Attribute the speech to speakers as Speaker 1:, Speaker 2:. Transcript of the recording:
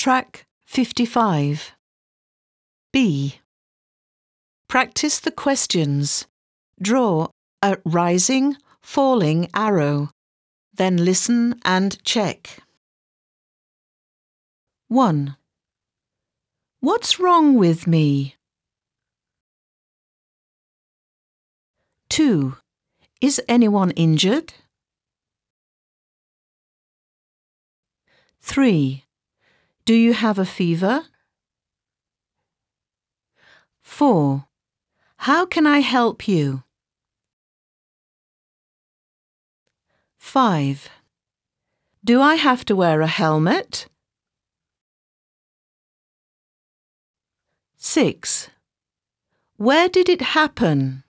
Speaker 1: Track 55. B. Practice the questions. Draw a rising, falling arrow. Then listen and check. 1. What's wrong with me? 2. Is anyone injured? 3. Do you have a fever? 4. How can I help you? 5. Do I have to wear a helmet? 6. Where did it happen?